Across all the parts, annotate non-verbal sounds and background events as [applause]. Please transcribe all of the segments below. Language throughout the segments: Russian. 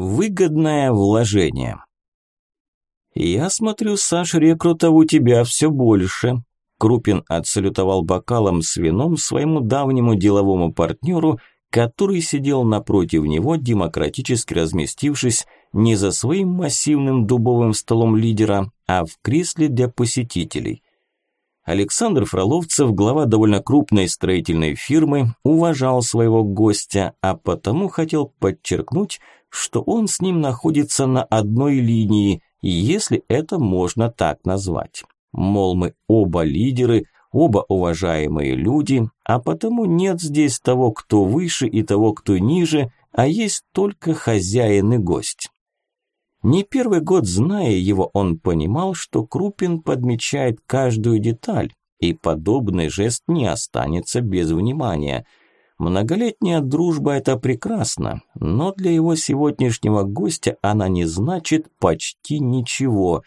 Выгодное вложение. «Я смотрю, Саш, рекрутов у тебя все больше», Крупин отсалютовал бокалом с вином своему давнему деловому партнеру, который сидел напротив него, демократически разместившись не за своим массивным дубовым столом лидера, а в кресле для посетителей. Александр Фроловцев, глава довольно крупной строительной фирмы, уважал своего гостя, а потому хотел подчеркнуть, что он с ним находится на одной линии, если это можно так назвать. Мол, мы оба лидеры, оба уважаемые люди, а потому нет здесь того, кто выше и того, кто ниже, а есть только хозяин и гость. Не первый год, зная его, он понимал, что Крупин подмечает каждую деталь, и подобный жест не останется без внимания. Многолетняя дружба – это прекрасно, но для его сегодняшнего гостя она не значит почти ничего.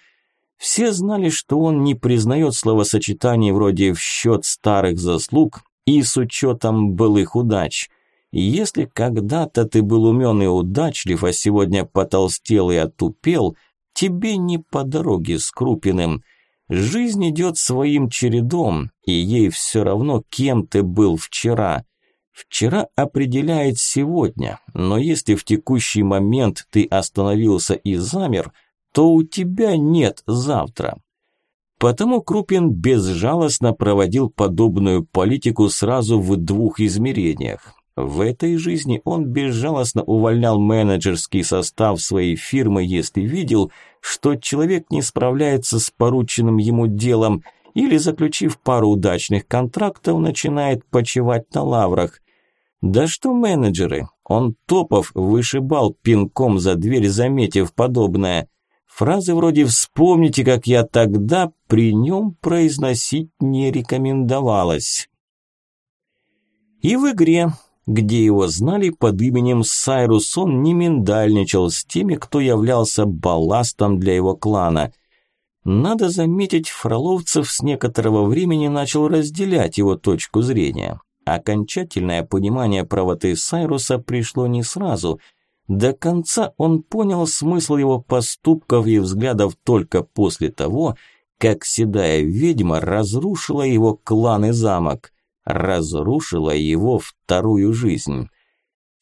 Все знали, что он не признает словосочетаний вроде «в счет старых заслуг» и «с учетом былых удач». Если когда-то ты был умен и удачлив, а сегодня потолстел и отупел, тебе не по дороге с Крупиным. Жизнь идет своим чередом, и ей все равно, кем ты был вчера. Вчера определяет сегодня, но если в текущий момент ты остановился и замер, то у тебя нет завтра. Потому Крупин безжалостно проводил подобную политику сразу в двух измерениях. В этой жизни он безжалостно увольнял менеджерский состав своей фирмы, если видел, что человек не справляется с порученным ему делом или, заключив пару удачных контрактов, начинает почивать на лаврах. Да что менеджеры, он топов вышибал пинком за дверь, заметив подобное. Фразы вроде «вспомните, как я тогда» при нем произносить не рекомендовалось. И в игре где его знали под именем Сайрус, он не миндальничал с теми, кто являлся балластом для его клана. Надо заметить, Фроловцев с некоторого времени начал разделять его точку зрения. Окончательное понимание правоты Сайруса пришло не сразу. До конца он понял смысл его поступков и взглядов только после того, как седая ведьма разрушила его клан и замок разрушила его вторую жизнь.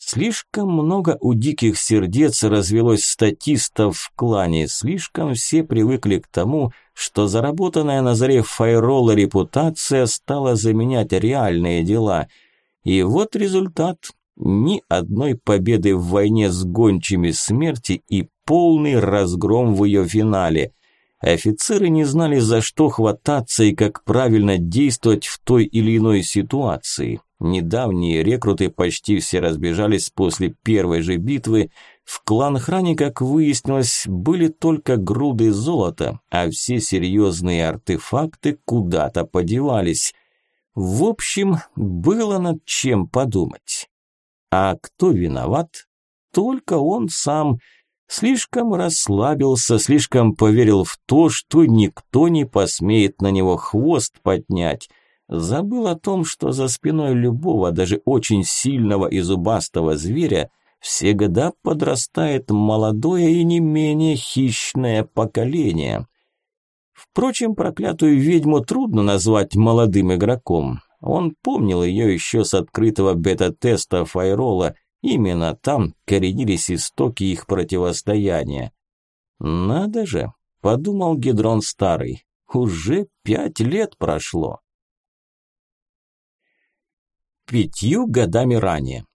Слишком много у диких сердец развелось статистов в клане, слишком все привыкли к тому, что заработанная на заре файрола репутация стала заменять реальные дела. И вот результат – ни одной победы в войне с гончими смерти и полный разгром в ее финале – Офицеры не знали, за что хвататься и как правильно действовать в той или иной ситуации. Недавние рекруты почти все разбежались после первой же битвы. В клан Храни, как выяснилось, были только груды золота, а все серьезные артефакты куда-то подевались. В общем, было над чем подумать. А кто виноват? Только он сам – Слишком расслабился, слишком поверил в то, что никто не посмеет на него хвост поднять. Забыл о том, что за спиной любого, даже очень сильного и зубастого зверя, всегда подрастает молодое и не менее хищное поколение. Впрочем, проклятую ведьму трудно назвать молодым игроком. Он помнил ее еще с открытого бета-теста Файрола – Именно там коренились истоки их противостояния. «Надо же», – подумал Гедрон Старый, – «уже пять лет прошло». Пятью годами ранее.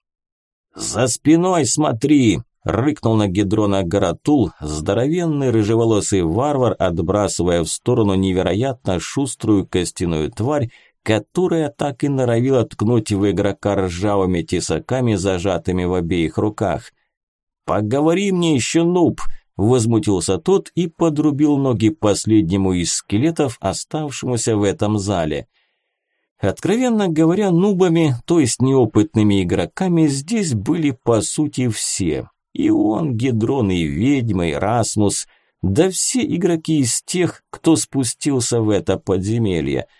«За спиной смотри!» – рыкнул на Гедрона Гаратул, здоровенный рыжеволосый варвар, отбрасывая в сторону невероятно шуструю костяную тварь, которая так и норовила ткнуть в игрока ржавыми тесаками, зажатыми в обеих руках. «Поговори мне еще, нуб!» – возмутился тот и подрубил ноги последнему из скелетов, оставшемуся в этом зале. Откровенно говоря, нубами, то есть неопытными игроками, здесь были по сути все. И он, Гедрон, и ведьма, и Расмус, да все игроки из тех, кто спустился в это подземелье –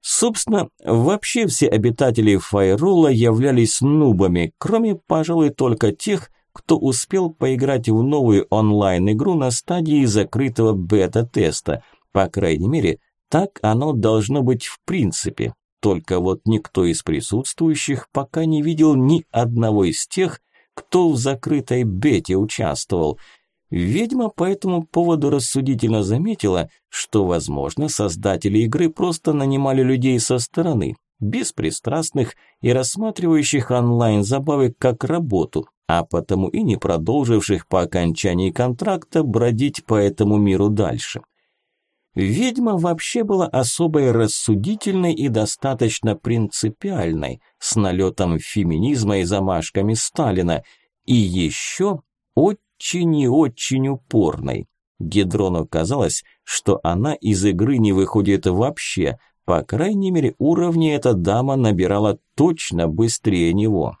Собственно, вообще все обитатели Файрола являлись нубами, кроме, пожалуй, только тех, кто успел поиграть в новую онлайн-игру на стадии закрытого бета-теста. По крайней мере, так оно должно быть в принципе. Только вот никто из присутствующих пока не видел ни одного из тех, кто в закрытой бете участвовал. Ведьма по этому поводу рассудительно заметила, что, возможно, создатели игры просто нанимали людей со стороны, беспристрастных и рассматривающих онлайн-забавы как работу, а потому и не продолживших по окончании контракта бродить по этому миру дальше. Ведьма вообще была особой рассудительной и достаточно принципиальной, с налетом феминизма и замашками Сталина, и еще очень и очень упорной. Гедрону казалось, что она из игры не выходит вообще, по крайней мере уровни эта дама набирала точно быстрее него.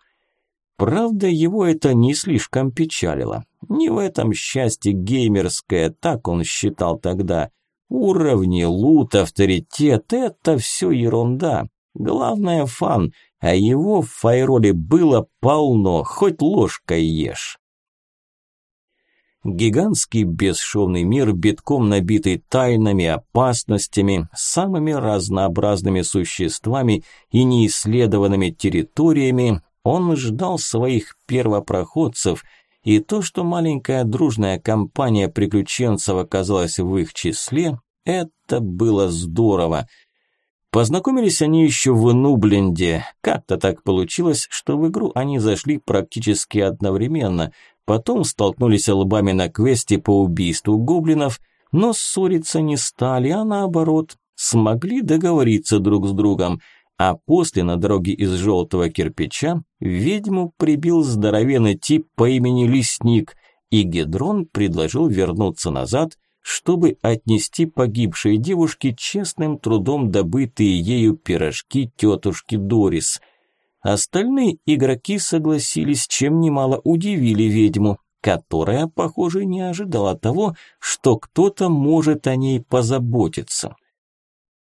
Правда, его это не слишком печалило. Не в этом счастье геймерское, так он считал тогда. Уровни, лут, авторитет – это все ерунда. Главное – фан, а его в файроле было полно, хоть ложкой ешь. Гигантский бесшовный мир, битком набитый тайнами, опасностями, самыми разнообразными существами и неисследованными территориями, он ждал своих первопроходцев – и то, что маленькая дружная компания приключенцев оказалась в их числе, это было здорово. Познакомились они еще в Нубленде. Как-то так получилось, что в игру они зашли практически одновременно. Потом столкнулись лбами на квесте по убийству гоблинов, но ссориться не стали, а наоборот, смогли договориться друг с другом – а после на дороге из желтого кирпича ведьму прибил здоровенный тип по имени Лесник, и Гедрон предложил вернуться назад, чтобы отнести погибшей девушке честным трудом добытые ею пирожки тетушки Дорис. Остальные игроки согласились, чем немало удивили ведьму, которая, похоже, не ожидала того, что кто-то может о ней позаботиться.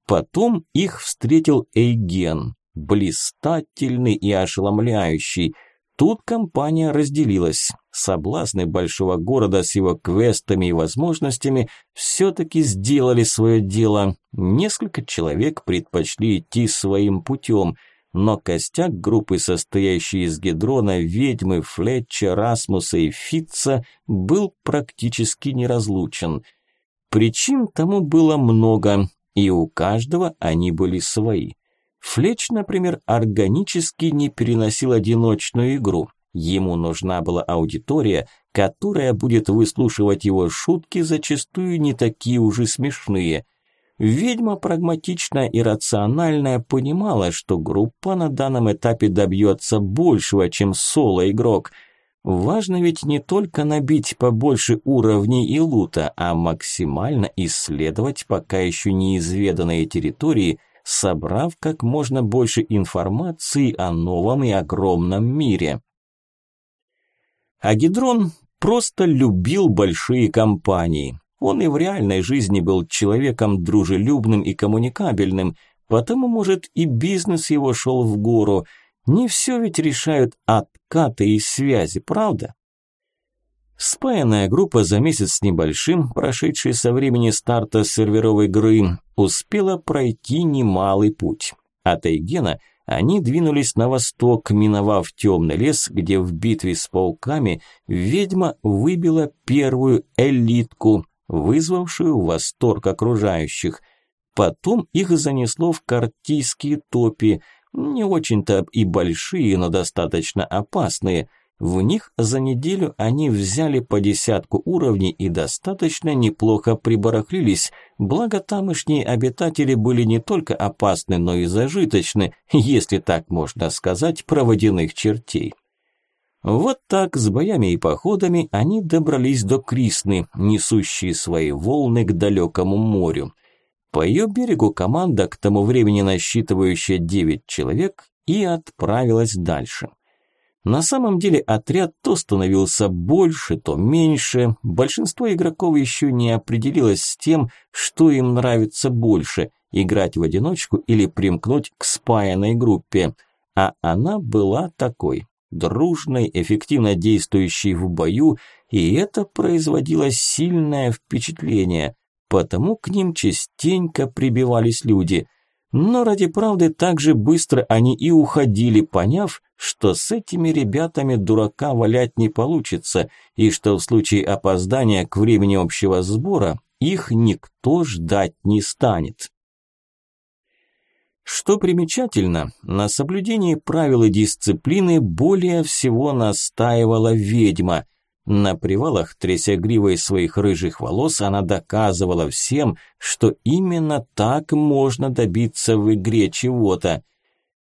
Потом их встретил Эйген, блистательный и ошеломляющий. Тут компания разделилась. Соблазны большого города с его квестами и возможностями все-таки сделали свое дело. Несколько человек предпочли идти своим путем, но костяк группы, состоящий из Гедрона, Ведьмы, Флетча, Расмуса и Фитца, был практически неразлучен. Причин тому было много, и у каждого они были свои. Флеч, например, органически не переносил одиночную игру. Ему нужна была аудитория, которая будет выслушивать его шутки, зачастую не такие уже смешные. Ведьма прагматичная и рациональная понимала, что группа на данном этапе добьется большего, чем соло-игрок – Важно ведь не только набить побольше уровней и лута, а максимально исследовать пока еще неизведанные территории, собрав как можно больше информации о новом и огромном мире. Агидрон просто любил большие компании. Он и в реальной жизни был человеком дружелюбным и коммуникабельным, потому, может, и бизнес его шел в гору – не все ведь решают откаты и связи, правда? Спаянная группа за месяц с небольшим, прошедшей со времени старта серверовой игры, успела пройти немалый путь. От Эйгена они двинулись на восток, миновав темный лес, где в битве с пауками ведьма выбила первую элитку, вызвавшую восторг окружающих. Потом их занесло в Картийские топи – не очень-то и большие, но достаточно опасные. В них за неделю они взяли по десятку уровней и достаточно неплохо прибарахлились, благо тамошние обитатели были не только опасны, но и зажиточны, если так можно сказать, про водяных чертей. Вот так, с боями и походами, они добрались до Крисны, несущие свои волны к далекому морю. По ее берегу команда, к тому времени насчитывающая 9 человек, и отправилась дальше. На самом деле отряд то становился больше, то меньше. Большинство игроков еще не определилось с тем, что им нравится больше – играть в одиночку или примкнуть к спаянной группе. А она была такой. дружной, эффективно действующей в бою, и это производило сильное впечатление, потому к ним частенько прибивались люди. Но ради правды так же быстро они и уходили, поняв, что с этими ребятами дурака валять не получится, и что в случае опоздания к времени общего сбора их никто ждать не станет. Что примечательно, на соблюдении правил и дисциплины более всего настаивала ведьма. На привалах, тряся гривой своих рыжих волос, она доказывала всем, что именно так можно добиться в игре чего-то.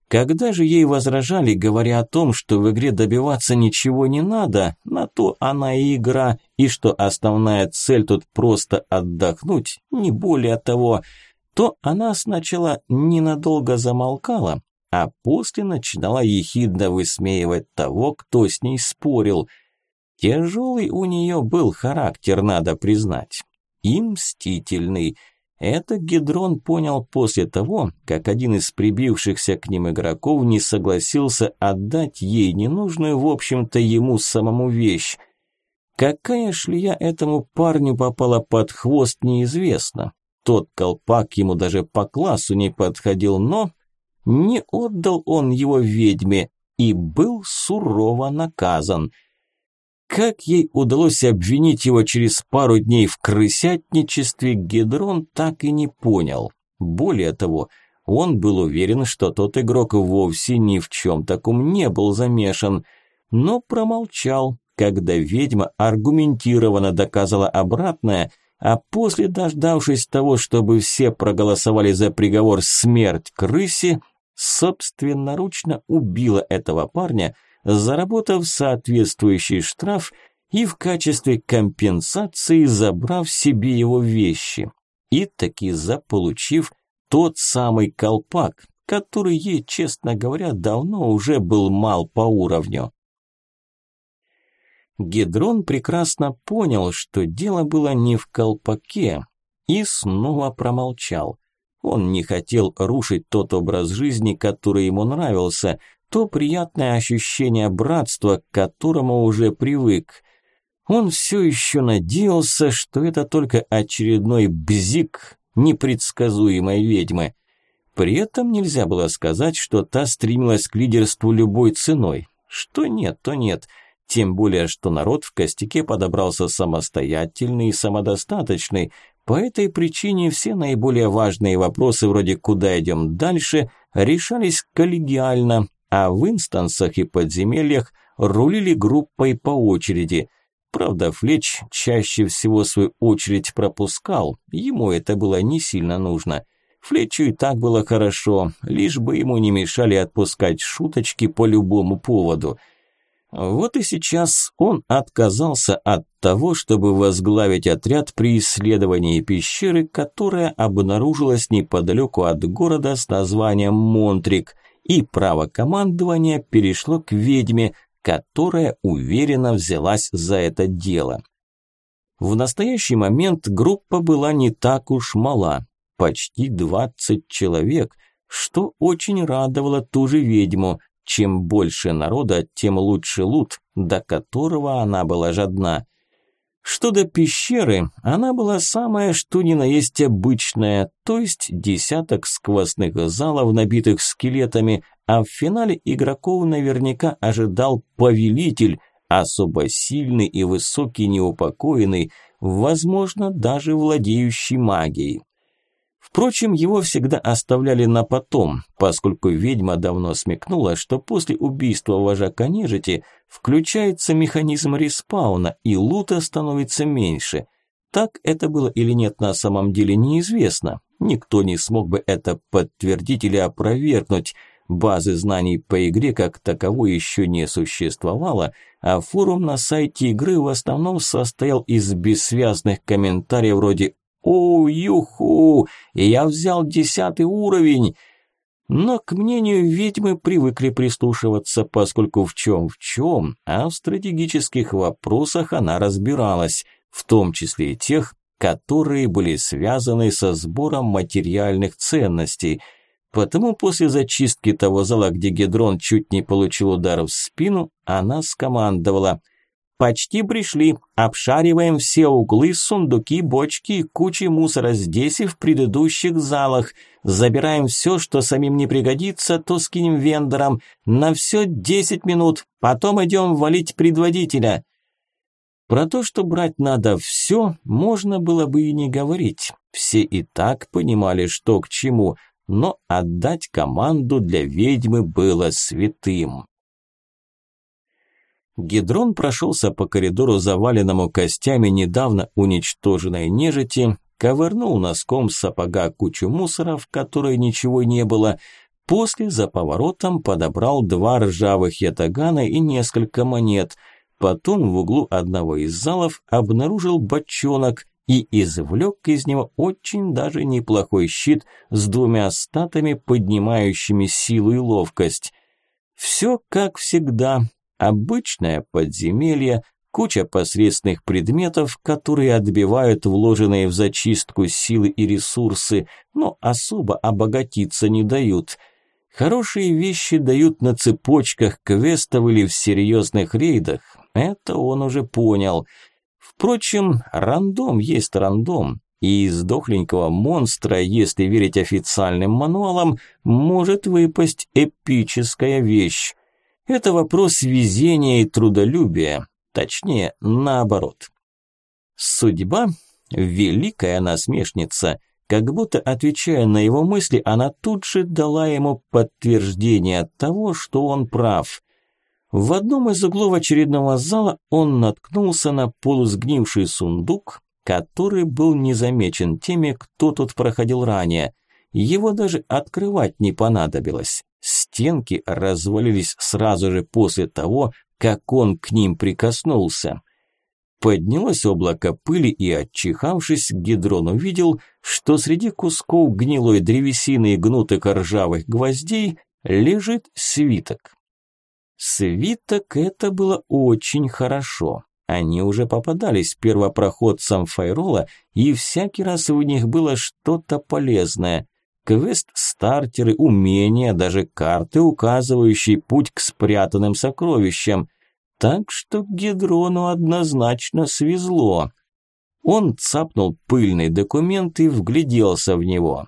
Когда же ей возражали, говоря о том, что в игре добиваться ничего не надо, на то она и игра, и что основная цель тут просто отдохнуть, не более того – то она сначала ненадолго замолкала, а после начинала ехидно высмеивать того, кто с ней спорил. Тяжелый у нее был характер, надо признать, и мстительный. Это Гидрон понял после того, как один из прибившихся к ним игроков не согласился отдать ей ненужную, в общем-то, ему самому вещь. Какая шлея этому парню попала под хвост, неизвестно. Тот колпак ему даже по классу не подходил, но не отдал он его ведьме и был сурово наказан. Как ей удалось обвинить его через пару дней в крысятничестве, Гедрон так и не понял. Более того, он был уверен, что тот игрок вовсе ни в чем таком не был замешан, но промолчал, когда ведьма аргументированно доказала обратное – а после, дождавшись того, чтобы все проголосовали за приговор «смерть крысе», собственноручно убила этого парня, заработав соответствующий штраф и в качестве компенсации забрав себе его вещи. И таки заполучив тот самый колпак, который ей, честно говоря, давно уже был мал по уровню. Гедрон прекрасно понял, что дело было не в колпаке, и снова промолчал. Он не хотел рушить тот образ жизни, который ему нравился, то приятное ощущение братства, к которому уже привык. Он все еще надеялся, что это только очередной бзик непредсказуемой ведьмы. При этом нельзя было сказать, что та стремилась к лидерству любой ценой. Что нет, то нет – тем более, что народ в Костяке подобрался самостоятельный и самодостаточный. По этой причине все наиболее важные вопросы, вроде «куда идем дальше», решались коллегиально, а в инстансах и подземельях рулили группой по очереди. Правда, Флеч чаще всего свою очередь пропускал, ему это было не сильно нужно. Флетчу и так было хорошо, лишь бы ему не мешали отпускать шуточки по любому поводу – вот и сейчас он отказался от того, чтобы возглавить отряд при исследовании пещеры, которая обнаружилась неподалеку от города с названием Монтрик, и право командования перешло к ведьме, которая уверенно взялась за это дело. В настоящий момент группа была не так уж мала, почти 20 человек, что очень радовало ту же ведьму, чем больше народа, тем лучше лут, до которого она была жадна. Что до пещеры, она была самая что ни на есть обычная, то есть десяток сквозных залов, набитых скелетами, а в финале игроков наверняка ожидал повелитель, особо сильный и высокий неупокоенный, возможно, даже владеющий магией. Впрочем, его всегда оставляли на потом, поскольку ведьма давно смекнула, что после убийства вожака нежити включается механизм респауна, и лута становится меньше. Так это было или нет на самом деле неизвестно. Никто не смог бы это подтвердить или опровергнуть. Базы знаний по игре как таковой еще не существовало, а форум на сайте игры в основном состоял из бессвязных комментариев вроде «О, юху! Я взял десятый уровень!» Но к мнению ведьмы привыкли прислушиваться, поскольку в чем в чем, а в стратегических вопросах она разбиралась, в том числе и тех, которые были связаны со сбором материальных ценностей. Потому после зачистки того зала, где Гедрон чуть не получил удар в спину, она скомандовала «Почти пришли. Обшариваем все углы, сундуки, бочки и кучи мусора здесь и в предыдущих залах. Забираем все, что самим не пригодится, то скинем вендорам. На все 10 минут. Потом идем валить предводителя». Про то, что брать надо все, можно было бы и не говорить. Все и так понимали, что к чему, но отдать команду для ведьмы было святым. Гидрон прошелся по коридору, заваленному костями недавно уничтоженной нежити, ковырнул носком сапога кучу мусора, в которой ничего не было, после за поворотом подобрал два ржавых ятагана и несколько монет, потом в углу одного из залов обнаружил бочонок и извлек из него очень даже неплохой щит с двумя статами, поднимающими силу и ловкость. Все как всегда, Обычное подземелье, куча посредственных предметов, которые отбивают вложенные в зачистку силы и ресурсы, но особо обогатиться не дают. Хорошие вещи дают на цепочках квестов или в серьезных рейдах, это он уже понял. Впрочем, рандом есть рандом, и из дохленького монстра, если верить официальным мануалам, может выпасть эпическая вещь. Это вопрос везения и трудолюбия, точнее, наоборот. Судьба – великая насмешница. Как будто отвечая на его мысли, она тут же дала ему подтверждение того, что он прав. В одном из углов очередного зала он наткнулся на полусгнивший сундук, который был незамечен теми, кто тут проходил ранее. Его даже открывать не понадобилось. Стенки развалились сразу же после того, как он к ним прикоснулся. Поднялось облако пыли, и, отчихавшись, Гидрон увидел, что среди кусков гнилой древесины и гнутых ржавых гвоздей лежит свиток. Свиток это было очень хорошо. Они уже попадались первопроходцам Файрола, и всякий раз в них было что-то полезное – квест-стартеры, умения, даже карты, указывающие путь к спрятанным сокровищам. Так что Гедрону однозначно свезло. Он цапнул пыльный документ и вгляделся в него.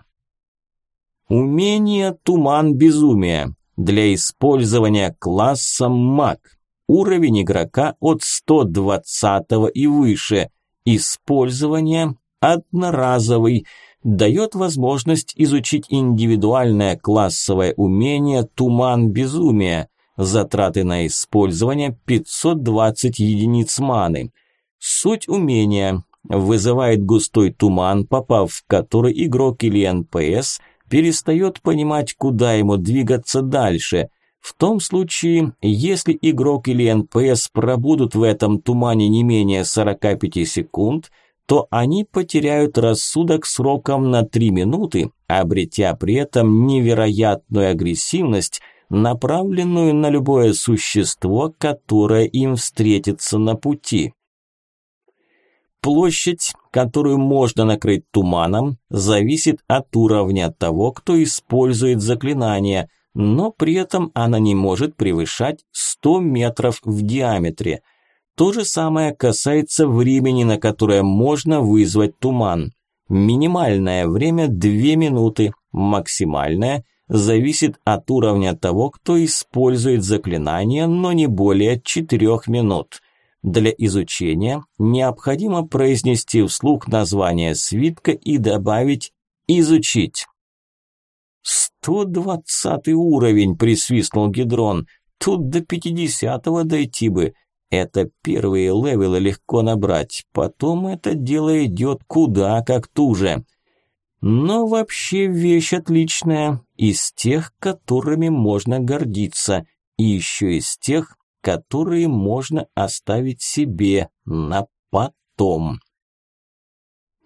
Умение «Туман безумия» для использования классом маг. Уровень игрока от 120 и выше. Использование одноразовый – дает возможность изучить индивидуальное классовое умение «Туман безумия», затраты на использование 520 единиц маны. Суть умения вызывает густой туман, попав в который игрок или NPC перестает понимать, куда ему двигаться дальше. В том случае, если игрок или NPC пробудут в этом тумане не менее 45 секунд – то они потеряют рассудок сроком на 3 минуты, обретя при этом невероятную агрессивность, направленную на любое существо, которое им встретится на пути. Площадь, которую можно накрыть туманом, зависит от уровня того, кто использует заклинание, но при этом она не может превышать 100 метров в диаметре. То же самое касается времени, на которое можно вызвать туман. Минимальное время 2 минуты, максимальное зависит от уровня того, кто использует заклинание, но не более 4 минут. Для изучения необходимо произнести вслух название свитка и добавить «изучить». «120 уровень», – присвистнул Гидрон. «Тут до 50-го дойти бы. Это первые левелы легко набрать, потом это дело идет куда как туже. Но вообще вещь отличная, из тех, которыми можно гордиться, и еще из тех, которые можно оставить себе на потом.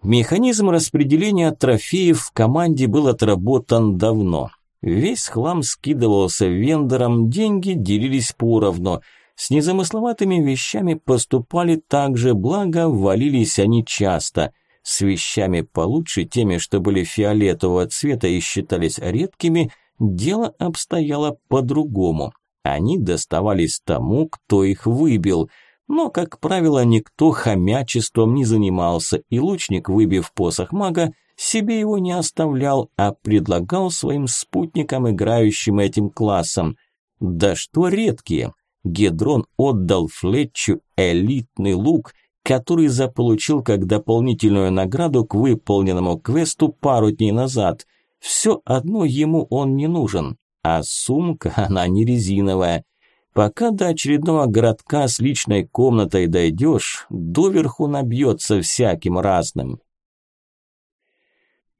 Механизм распределения трофеев в команде был отработан давно. Весь хлам скидывался вендором, деньги делились поровну – с незамысловатыми вещами поступали так же, благо валились они часто. с вещами получше, теми, что были фиолетового цвета и считались редкими, дело обстояло по-другому. Они доставались тому, кто их выбил. Но, как правило, никто хомячеством не занимался, и лучник, выбив посох мага, себе его не оставлял, а предлагал своим спутникам, играющим этим классом. Да что редкие! Гедрон отдал Флетчу элитный лук, который заполучил как дополнительную награду к выполненному квесту пару дней назад. Все одно ему он не нужен, а сумка, [laughs] она не резиновая. Пока до очередного городка с личной комнатой дойдешь, доверху набьется всяким разным.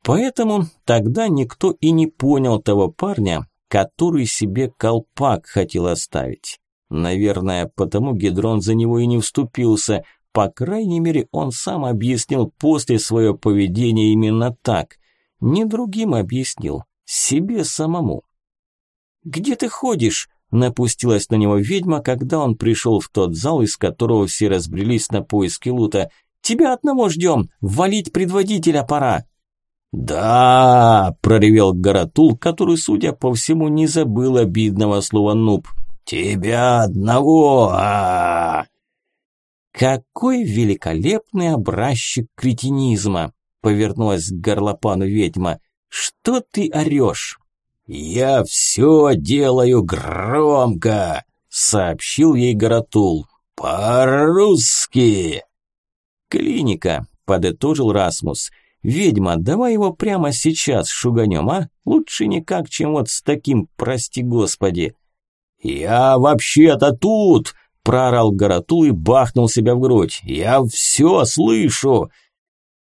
Поэтому тогда никто и не понял того парня, который себе колпак хотел оставить. Наверное, потому Гедрон за него и не вступился. По крайней мере, он сам объяснил после свое поведение именно так. Не другим объяснил, себе самому. «Где ты ходишь?» – напустилась на него ведьма, когда он пришел в тот зал, из которого все разбрелись на поиски лута. «Тебя одного ждем, валить предводителя пора!» «Да!» – проревел Гаратул, который, судя по всему, не забыл обидного слова «нуб». «Тебя одного! а, «Какой великолепный образчик кретинизма!» – повернулась к горлопану ведьма. «Что ты орешь?» «Я все делаю громко!» – сообщил ей Гаратул. «По-русски!» «Клиника!» – подытожил Расмус – «Ведьма, давай его прямо сейчас шуганем, а? Лучше никак, чем вот с таким, прости господи». «Я вообще-то тут!» – проорал Гаратул и бахнул себя в грудь. «Я все слышу!»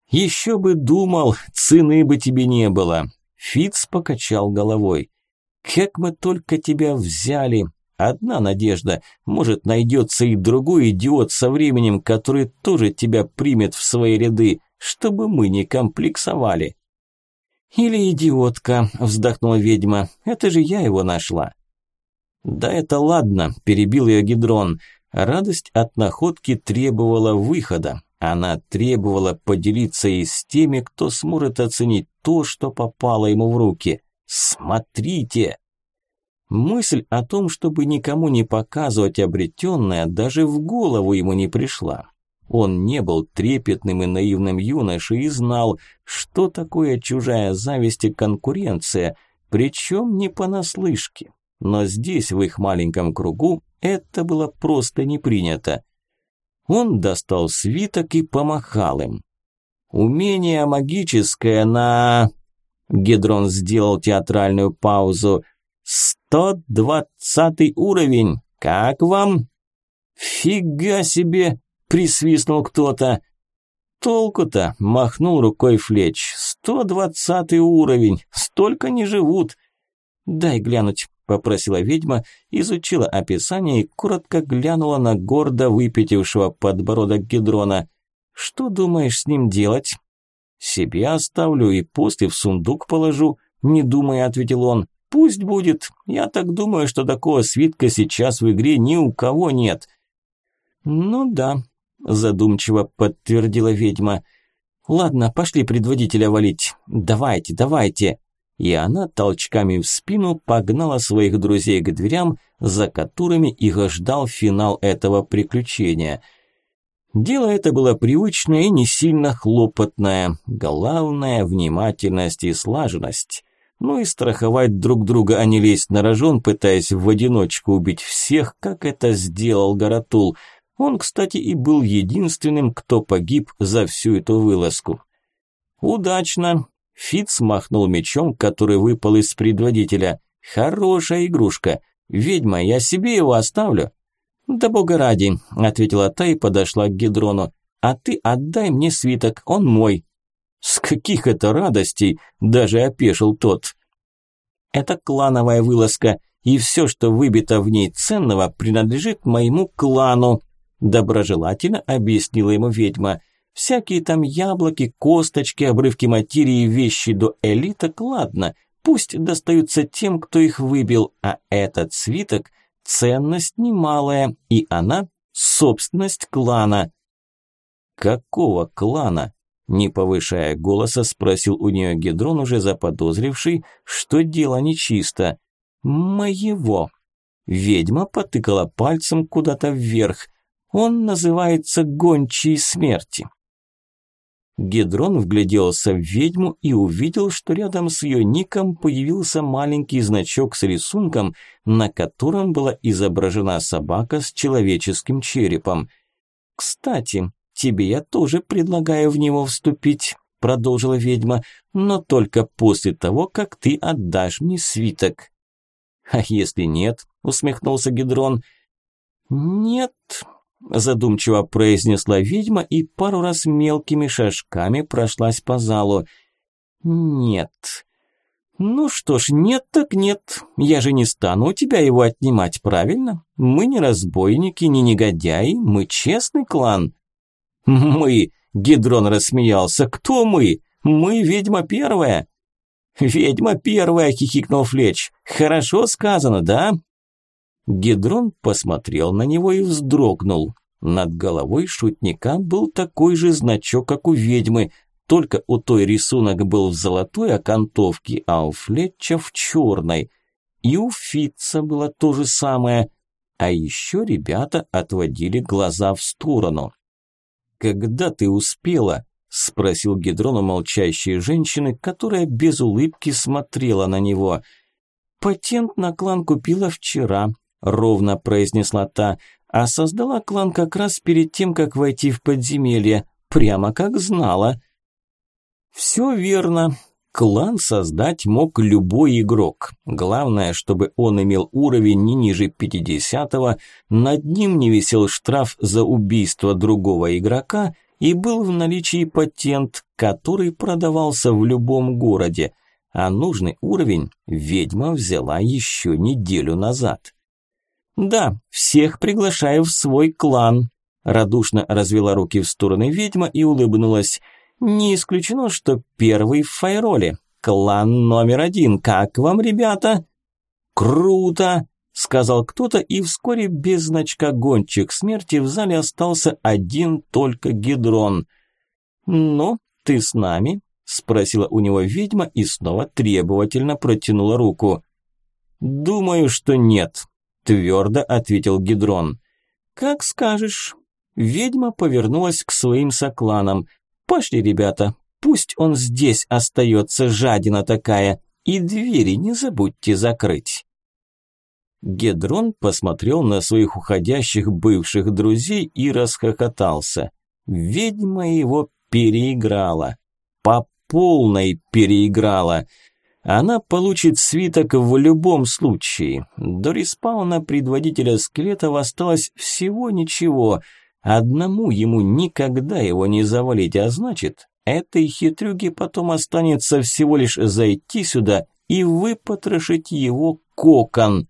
«Еще бы думал, цены бы тебе не было!» Фиц покачал головой. «Как мы только тебя взяли! Одна надежда, может найдется и другой идиот со временем, который тоже тебя примет в свои ряды чтобы мы не комплексовали. «Или идиотка», – вздохнула ведьма, – «это же я его нашла». «Да это ладно», – перебил ее Гидрон. Радость от находки требовала выхода. Она требовала поделиться и с теми, кто сможет оценить то, что попало ему в руки. «Смотрите!» Мысль о том, чтобы никому не показывать обретенное, даже в голову ему не пришла. Он не был трепетным и наивным юношей и знал, что такое чужая зависть и конкуренция, причем не понаслышке. Но здесь, в их маленьком кругу, это было просто не принято. Он достал свиток и помахал им. «Умение магическое на...» Гедрон сделал театральную паузу. «Сто двадцатый уровень! Как вам?» «Фига себе!» присвистнул кто-то. Толку-то, махнул рукой Флеч. Сто двадцатый уровень, столько не живут. Дай глянуть, попросила ведьма, изучила описание и коротко глянула на гордо выпятившего подбородок Гедрона. Что думаешь с ним делать? Себе оставлю и после в сундук положу, не думая, ответил он. Пусть будет. Я так думаю, что такого свитка сейчас в игре ни у кого нет. Ну да, задумчиво подтвердила ведьма. Ладно, пошли предводителя валить. Давайте, давайте. И она толчками в спину погнала своих друзей к дверям, за которыми их ждал финал этого приключения. Дело это было привычное и не сильно хлопотное. Главное – внимательность и слаженность. Ну и страховать друг друга, а не лезть на рожон, пытаясь в одиночку убить всех, как это сделал Гаратул – он, кстати, и был единственным, кто погиб за всю эту вылазку. Удачно. Фиц махнул мечом, который выпал из предводителя. Хорошая игрушка. Ведьма, я себе его оставлю. Да бога ради, ответила та и подошла к Гедрону. А ты отдай мне свиток, он мой. С каких это радостей, даже опешил тот. Это клановая вылазка, и все, что выбито в ней ценного, принадлежит моему клану, Доброжелательно объяснила ему ведьма. Всякие там яблоки, косточки, обрывки материи вещи до элиток, ладно, пусть достаются тем, кто их выбил, а этот свиток – ценность немалая, и она – собственность клана. Какого клана? Не повышая голоса, спросил у нее Гедрон, уже заподозривший, что дело нечисто. «Моего». Ведьма потыкала пальцем куда-то вверх. Он называется «Гончий смерти». Гедрон вгляделся в ведьму и увидел, что рядом с ее ником появился маленький значок с рисунком, на котором была изображена собака с человеческим черепом. «Кстати, тебе я тоже предлагаю в него вступить», – продолжила ведьма, – «но только после того, как ты отдашь мне свиток». «А если нет?» – усмехнулся Гедрон. «Нет», задумчиво произнесла ведьма и пару раз мелкими шажками прошлась по залу. Нет. Ну что ж, нет так нет. Я же не стану у тебя его отнимать, правильно? Мы не разбойники, не негодяи, мы честный клан. Мы, Гидрон рассмеялся. Кто мы? Мы ведьма первая. Ведьма первая, хихикнул Флеч. Хорошо сказано, да? Гедрон посмотрел на него и вздрогнул. Над головой шутника был такой же значок, как у ведьмы, только у той рисунок был в золотой окантовке, а у Флетча в черной. И у Фитца было то же самое. А еще ребята отводили глаза в сторону. «Когда ты успела?» – спросил Гедрон у молчащей женщины, которая без улыбки смотрела на него. «Патент на клан купила вчера», ровно произнесла та, а создала клан как раз перед тем, как войти в подземелье, прямо как знала. Все верно. Клан создать мог любой игрок. Главное, чтобы он имел уровень не ниже 50-го, над ним не висел штраф за убийство другого игрока и был в наличии патент, который продавался в любом городе, а нужный уровень ведьма взяла еще неделю назад. «Да, всех приглашаю в свой клан», – радушно развела руки в стороны ведьма и улыбнулась. «Не исключено, что первый в Файроле. Клан номер один. Как вам, ребята?» «Круто!» – сказал кто-то, и вскоре без значка «Гонщик смерти» в зале остался один только Гидрон. «Ну, ты с нами?» – спросила у него ведьма и снова требовательно протянула руку. «Думаю, что нет», твердо ответил Гидрон. Как скажешь. Ведьма повернулась к своим сокланам. Пошли, ребята, пусть он здесь остается, жадина такая, и двери не забудьте закрыть. Гедрон посмотрел на своих уходящих бывших друзей и расхохотался. Ведьма его переиграла. По полной переиграла. Она получит свиток в любом случае. До респауна предводителя скелетов осталось всего ничего. Одному ему никогда его не завалить, а значит, этой хитрюге потом останется всего лишь зайти сюда и выпотрошить его кокон.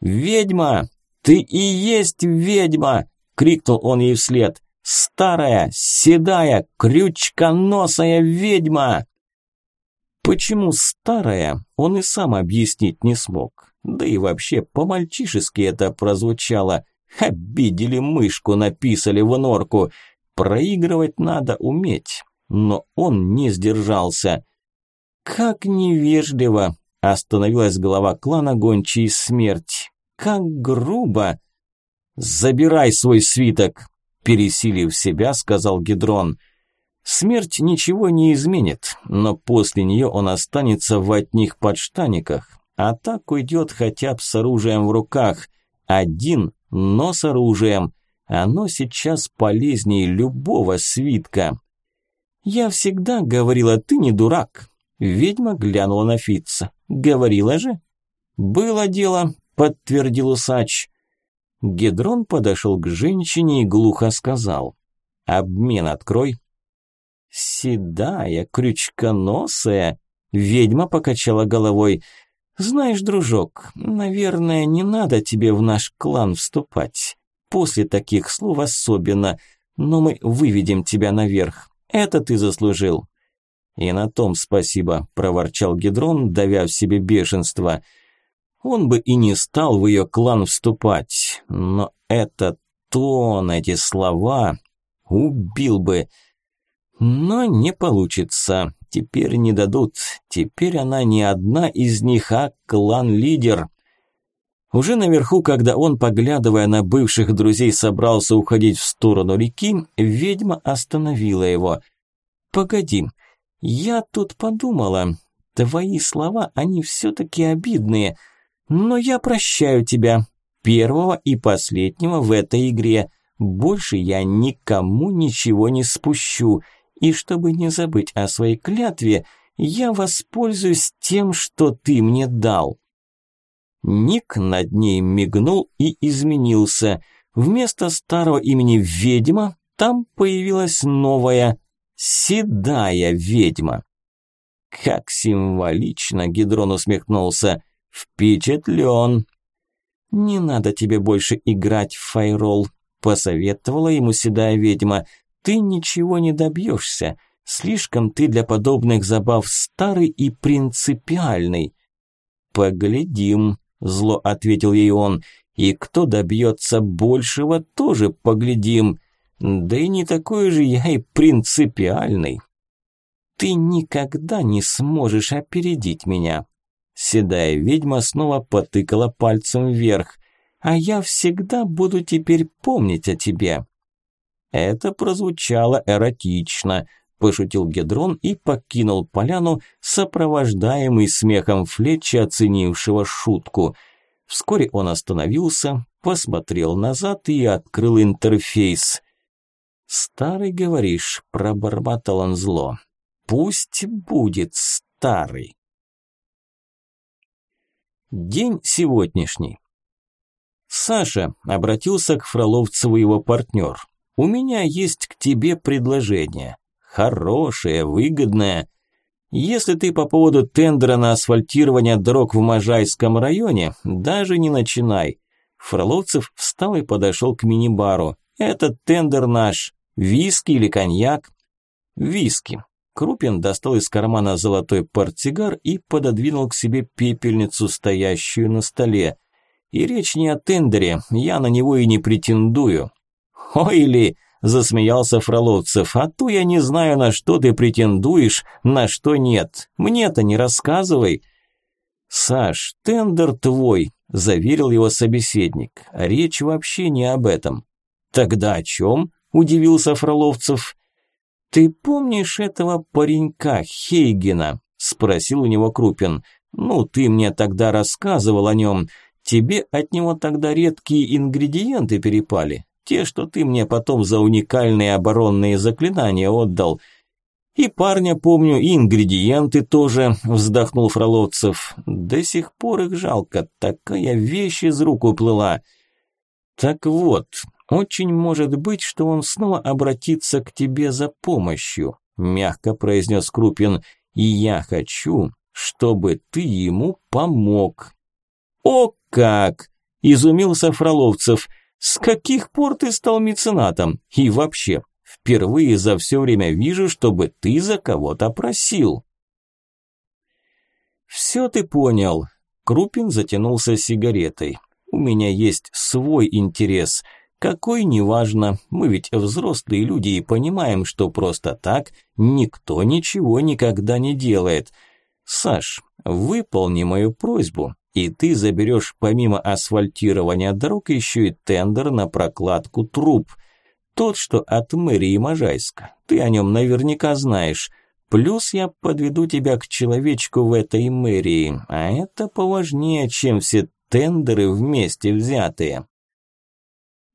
«Ведьма! Ты и есть ведьма!» – крикнул он ей вслед. «Старая, седая, крючконосая ведьма!» Почему старая, он и сам объяснить не смог. Да и вообще по-мальчишески это прозвучало. Обидели мышку, написали в норку. Проигрывать надо уметь. Но он не сдержался. Как невежливо, остановилась глава клана гончий смерть. Как грубо. Забирай свой свиток, пересилив себя, сказал Гидрон. Смерть ничего не изменит, но после нее он останется в одних подштаниках, а так уйдет хотя бы с оружием в руках. Один, но с оружием. Оно сейчас полезнее любого свитка. «Я всегда говорила, ты не дурак», – ведьма глянула на Фитца. «Говорила же?» «Было дело», – подтвердил усач. Гедрон подошел к женщине и глухо сказал. «Обмен открой». «Седая, крючконосая?» Ведьма покачала головой. «Знаешь, дружок, наверное, не надо тебе в наш клан вступать. После таких слов особенно. Но мы выведем тебя наверх. Это ты заслужил». «И на том спасибо», – проворчал Гидрон, давя в себе бешенство. Он бы и не стал в ее клан вступать, но этот тон, эти слова убил бы. Но не получится. Теперь не дадут. Теперь она не одна из них, а клан-лидер. Уже наверху, когда он, поглядывая на бывших друзей, собрался уходить в сторону реки, ведьма остановила его. «Погоди, я тут подумала, твои слова, они все-таки обидные, но я прощаю тебя, первого и последнего в этой игре. Больше я никому ничего не спущу, и чтобы не забыть о своей клятве, я воспользуюсь тем, что ты мне дал». Ник над ней мигнул и изменился. Вместо старого имени ведьма там появилась новая седая ведьма. Как символично, Гидрон усмехнулся. Впечатлен. Не надо тебе больше играть в файрол, посоветовала ему седая ведьма. Ты ничего не добьешься. Слишком ты для подобных забав старый и принципиальный. Поглядим, Зло ответил ей он. И кто добьется большего, тоже поглядим. Да и не такой же я и принципиальный. Ты никогда не сможешь опередить меня. Седая ведьма снова потыкала пальцем вверх. А я всегда буду теперь помнить о тебе. Это прозвучало эротично – пошутил Гедрон и покинул поляну, сопровождаемый смехом Флетча, оценившего шутку. Вскоре он остановился, посмотрел назад и открыл интерфейс. «Старый, говоришь», – пробормотал он зло. «Пусть будет старый». День сегодняшний. Саша обратился к Фроловцеву его партнер. «У меня есть к тебе предложение хорошее, выгодное. Если ты по поводу тендера на асфальтирование дорог в Можайском районе, даже не начинай. Фроловцев встал и подошел к мини-бару. Этот тендер наш. Виски или коньяк? Виски. Крупин достал из кармана золотой портсигар и пододвинул к себе пепельницу, стоящую на столе. И речь не о тендере, я на него и не претендую. Ой ли, засмеялся Фроловцев. А то я не знаю, на что ты претендуешь, на что нет. Мне-то не рассказывай. Саш, тендер твой, заверил его собеседник. Речь вообще не об этом. Тогда о чем? удивился Фроловцев. Ты помнишь этого паренька Хейгена? спросил у него Крупин. Ну, ты мне тогда рассказывал о нем. Тебе от него тогда редкие ингредиенты перепали. Те, что ты мне потом за уникальные оборонные заклинания отдал. И парня помню, и ингредиенты тоже, вздохнул Фроловцев. До сих пор их жалко, такая вещь из рук уплыла. Так вот, очень может быть, что он снова обратится к тебе за помощью, мягко произнес Крупин. И я хочу, чтобы ты ему помог. О как! Изумился Фроловцев – с каких пор ты стал меценатом? И вообще, впервые за все время вижу, чтобы ты за кого-то просил. Все ты понял. Крупин затянулся сигаретой. У меня есть свой интерес. Какой, неважно. Мы ведь взрослые люди и понимаем, что просто так никто ничего никогда не делает. Саш, выполни мою просьбу и ты заберешь помимо асфальтирования дорог еще и тендер на прокладку труб. Тот, что от мэрии Можайска. Ты о нем наверняка знаешь. Плюс я подведу тебя к человечку в этой мэрии, а это поважнее, чем все тендеры вместе взятые.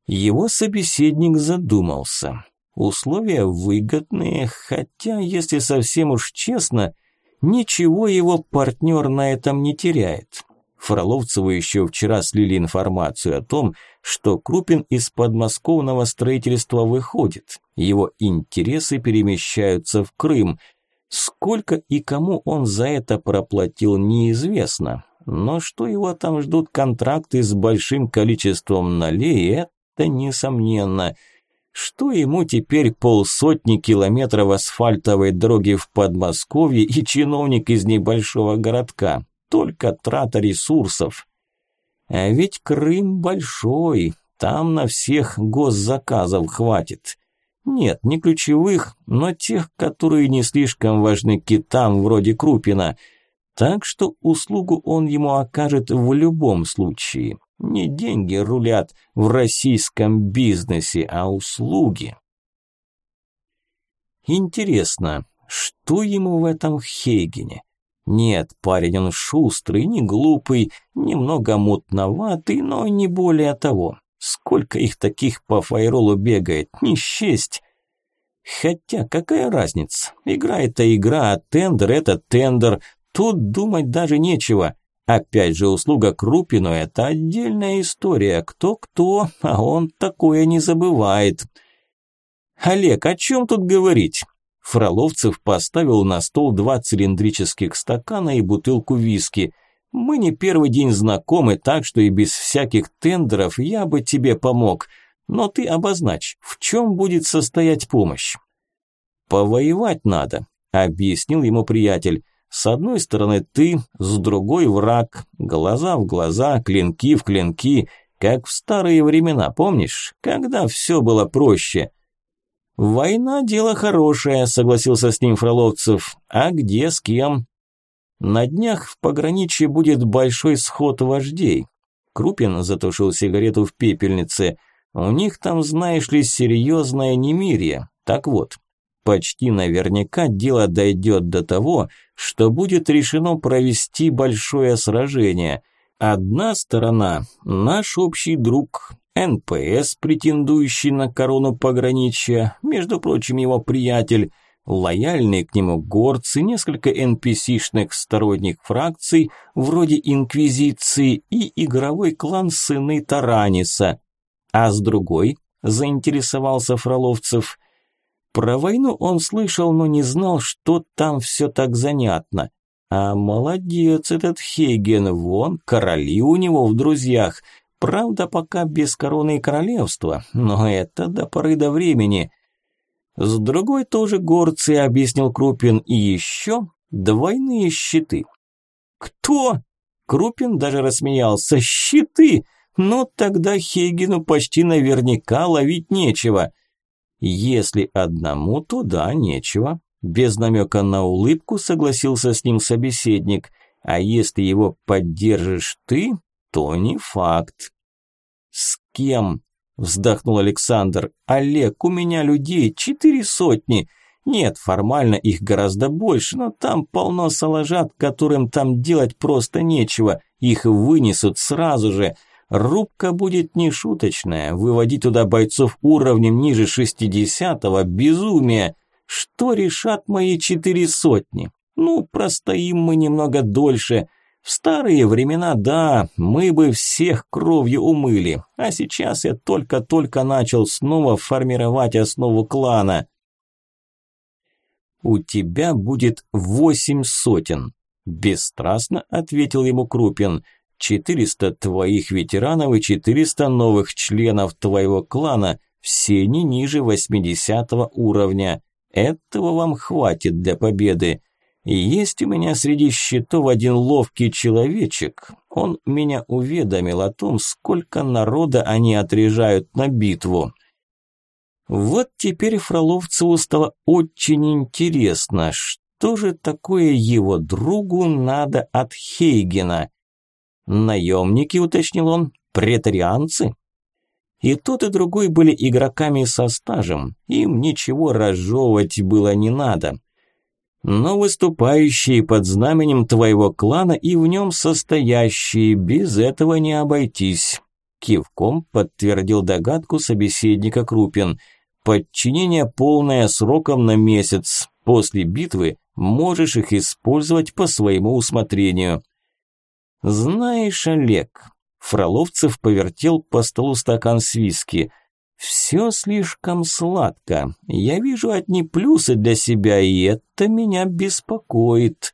Его собеседник задумался. Условия выгодные, хотя, если совсем уж честно, ничего его партнер на этом не теряет. Фроловцеву еще вчера слили информацию о том, что Крупин из подмосковного строительства выходит. Его интересы перемещаются в Крым. Сколько и кому он за это проплатил, неизвестно. Но что его там ждут контракты с большим количеством налей, это несомненно. Что ему теперь полсотни километров асфальтовой дороги в Подмосковье и чиновник из небольшого городка? Только трата ресурсов. А ведь Крым большой, там на всех госзаказов хватит. Нет, не ключевых, но тех, которые не слишком важны китам вроде Крупина. Так что услугу он ему окажет в любом случае. Не деньги рулят в российском бизнесе, а услуги. Интересно, что ему в этом Хейгене? Нет, парень он шустрый, не глупый, немного мутноватый, но не более того. Сколько их таких по файролу бегает, не счесть. Хотя какая разница? Игра это игра, а тендер это тендер. Тут думать даже нечего. Опять же, услуга Крупину – это отдельная история. Кто-кто, а он такое не забывает. Олег, о чем тут говорить? Фроловцев поставил на стол два цилиндрических стакана и бутылку виски. «Мы не первый день знакомы, так что и без всяких тендеров я бы тебе помог. Но ты обозначь, в чем будет состоять помощь?» «Повоевать надо», – объяснил ему приятель. «С одной стороны ты, с другой враг. Глаза в глаза, клинки в клинки, как в старые времена, помнишь? Когда все было проще». «Война – дело хорошее», – согласился с ним Фроловцев. «А где, с кем?» «На днях в пограничье будет большой сход вождей». Крупин затушил сигарету в пепельнице. «У них там, знаешь ли, серьезное немирие. Так вот, почти наверняка дело дойдет до того, что будет решено провести большое сражение. Одна сторона – наш общий друг, NPC, претендующий на корону пограничья, между прочим, его приятель, лояльные к нему горцы, несколько NPC -шных сторонних фракций, вроде Инквизиции и игровой клан сыны Тараниса. А с другой, заинтересовался Фроловцев, про войну он слышал, но не знал, что там все так занятно. А молодец этот Хейген, вон, короли у него в друзьях – Правда, пока без короны и королевства, но это до поры до времени. С другой тоже горцы, объяснил Крупин, и еще двойные щиты. Кто? Крупин даже рассмеялся. Щиты? Ну тогда Хейгену почти наверняка ловить нечего. Если одному, то да, нечего. Без намека на улыбку согласился с ним собеседник. А если его поддержишь ты, то не факт. «С кем?» – вздохнул Александр. «Олег, у меня людей четыре сотни. Нет, формально их гораздо больше, но там полно соложат, которым там делать просто нечего. Их вынесут сразу же. Рубка будет нешуточная. Выводить туда бойцов уровнем ниже шестидесятого – безумие. Что решат мои четыре сотни? Ну, простоим мы немного дольше». В старые времена, да, мы бы всех кровью умыли, а сейчас я только-только начал снова формировать основу клана. «У тебя будет восемь сотен», – бесстрастно ответил ему Крупин. «Четыреста твоих ветеранов и четыреста новых членов твоего клана, все не ниже восьмидесятого уровня. Этого вам хватит для победы. И есть у меня среди счетов один ловкий человечек. Он меня уведомил о том, сколько народа они отрежают на битву. Вот теперь Фроловцеву стало очень интересно, что же такое его другу надо от Хейгена. Наемники, уточнил он, претарианцы? И тот, и другой были игроками со стажем, им ничего разжевывать было не надо но выступающие под знаменем твоего клана и в нем состоящие, без этого не обойтись. Кивком подтвердил догадку собеседника Крупин. Подчинение полное сроком на месяц. После битвы можешь их использовать по своему усмотрению. Знаешь, Олег, Фроловцев повертел по столу стакан с виски – все слишком сладко. Я вижу одни плюсы для себя, и это меня беспокоит.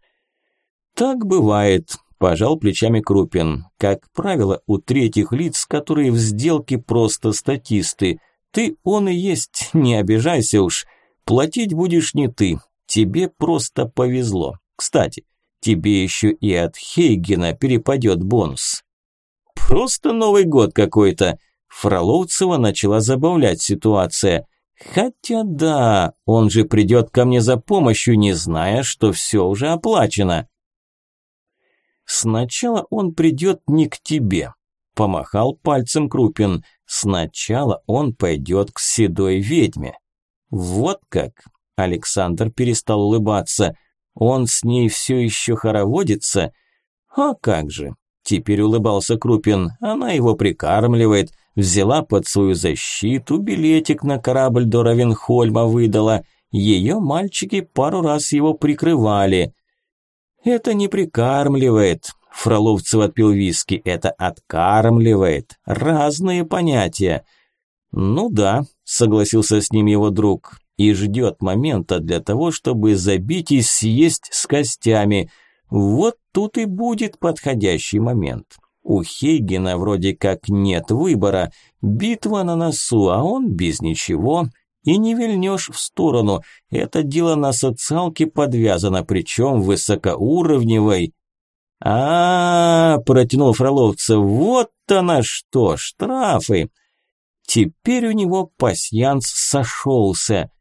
Так бывает, пожал плечами Крупин. Как правило, у третьих лиц, которые в сделке просто статисты. Ты он и есть, [laughs] не обижайся уж. Платить будешь не ты, тебе просто повезло. Кстати, тебе еще и от Хейгена перепадет бонус. Просто Новый год какой-то. Фроловцева начала забавлять ситуация. Хотя да, он же придет ко мне за помощью, не зная, что все уже оплачено. Сначала он придет не к тебе, помахал пальцем Крупин. Сначала он пойдет к седой ведьме. Вот как? Александр перестал улыбаться. Он с ней все еще хороводится? А как же? Теперь улыбался Крупин. Она его прикармливает, взяла под свою защиту, билетик на корабль до Равенхольма выдала. Ее мальчики пару раз его прикрывали. Это не прикармливает. Фроловцев отпил виски. Это откармливает. Разные понятия. Ну да, согласился с ним его друг. И ждет момента для того, чтобы забить и съесть с костями – вот тут и будет подходящий момент. У Хейгена вроде как нет выбора. Битва на носу, а он без ничего. И не вильнешь в сторону. Это дело на социалке подвязано, причем высокоуровневой. А, -а, -а протянул Фроловцев, вот она что, штрафы. Теперь у него пасьянс сошелся.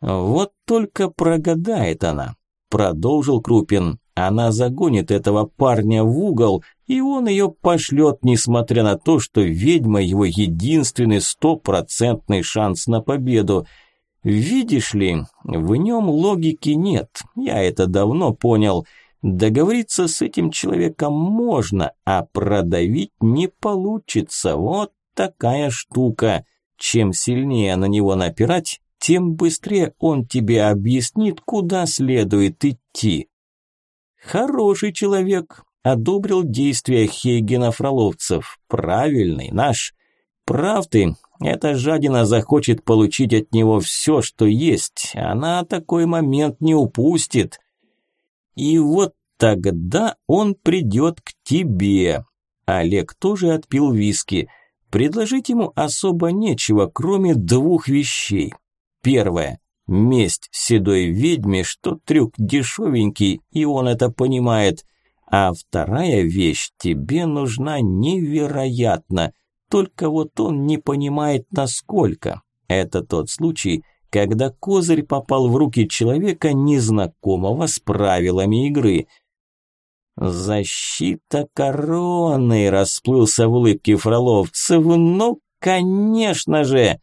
Вот только прогадает она, продолжил Крупин. Она загонит этого парня в угол, и он ее пошлет, несмотря на то, что ведьма его единственный стопроцентный шанс на победу. Видишь ли, в нем логики нет, я это давно понял. Договориться с этим человеком можно, а продавить не получится. Вот такая штука. Чем сильнее на него напирать, тем быстрее он тебе объяснит, куда следует идти. Хороший человек, одобрил действия Хейгена Фроловцев. Правильный, наш. Прав ты, эта жадина захочет получить от него все, что есть. Она такой момент не упустит. И вот тогда он придет к тебе. Олег тоже отпил виски. Предложить ему особо нечего, кроме двух вещей. Первое. Месть седой ведьме, что трюк дешевенький, и он это понимает. А вторая вещь тебе нужна невероятно, только вот он не понимает насколько. Это тот случай, когда козырь попал в руки человека, незнакомого с правилами игры. «Защита короны!» – расплылся в улыбке Фроловцев. «Ну, конечно же!»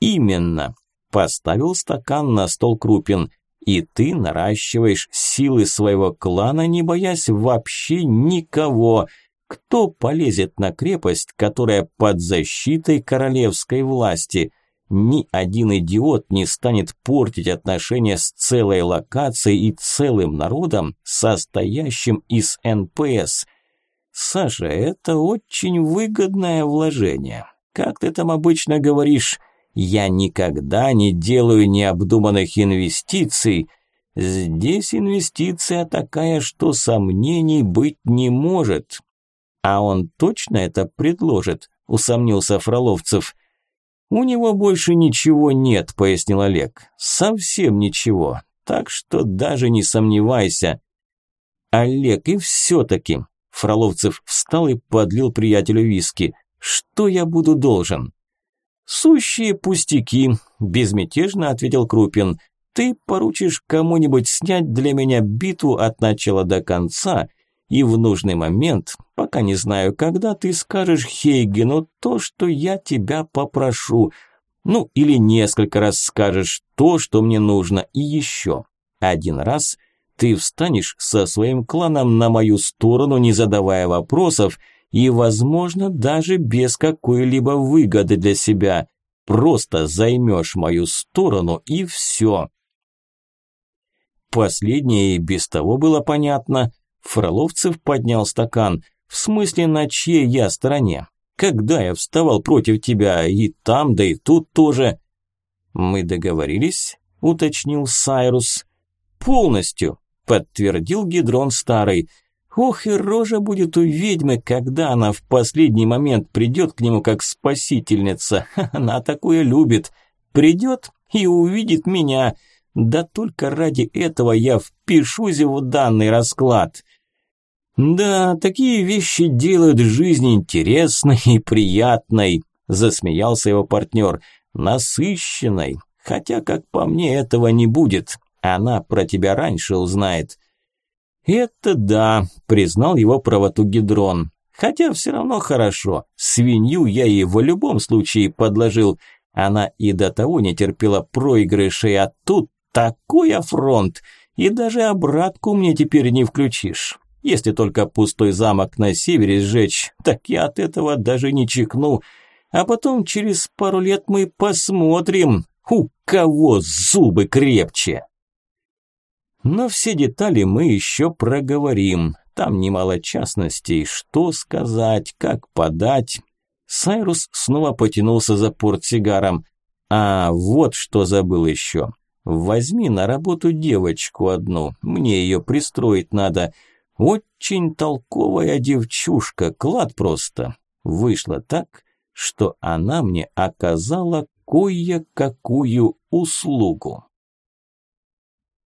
«Именно!» Поставил стакан на стол Крупин. И ты наращиваешь силы своего клана, не боясь вообще никого. Кто полезет на крепость, которая под защитой королевской власти? Ни один идиот не станет портить отношения с целой локацией и целым народом, состоящим из NPC. Саша, это очень выгодное вложение. Как ты там обычно говоришь – я никогда не делаю необдуманных инвестиций. Здесь инвестиция такая, что сомнений быть не может. А он точно это предложит, усомнился Фроловцев. У него больше ничего нет, пояснил Олег. Совсем ничего. Так что даже не сомневайся. Олег, и все-таки. Фроловцев встал и подлил приятелю виски. Что я буду должен? «Сущие пустяки», – безмятежно ответил Крупин. «Ты поручишь кому-нибудь снять для меня битву от начала до конца, и в нужный момент, пока не знаю когда, ты скажешь Хейгену то, что я тебя попрошу. Ну, или несколько раз скажешь то, что мне нужно, и еще. Один раз ты встанешь со своим кланом на мою сторону, не задавая вопросов, – и, возможно, даже без какой-либо выгоды для себя. Просто займешь мою сторону и все. Последнее и без того было понятно. Фроловцев поднял стакан. В смысле, на чьей я стороне? Когда я вставал против тебя и там, да и тут тоже. Мы договорились, уточнил Сайрус. Полностью, подтвердил Гидрон Старый. Ох, и рожа будет у ведьмы, когда она в последний момент придет к нему как спасительница. [laughs] Она такое любит. Придет и увидит меня. Да только ради этого я впишусь в данный расклад. Да, такие вещи делают жизнь интересной и приятной, засмеялся его партнер. насыщенной. Хотя, как по мне, этого не будет. Она про тебя раньше узнает. Это да, признал его правоту Гидрон. Хотя все равно хорошо. Свинью я ей в любом случае подложил. Она и до того не терпела проигрышей, а тут такой афронт. И даже обратку мне теперь не включишь. Если только пустой замок на севере сжечь, так я от этого даже не чихну. А потом через пару лет мы посмотрим, у кого зубы крепче. Но все детали мы еще проговорим. Там немало частностей, что сказать, как подать. Сайрус снова потянулся за портсигаром. А вот что забыл еще. Возьми на работу девочку одну, мне ее пристроить надо. Очень толковая девчушка, клад просто. Вышло так, что она мне оказала кое-какую услугу.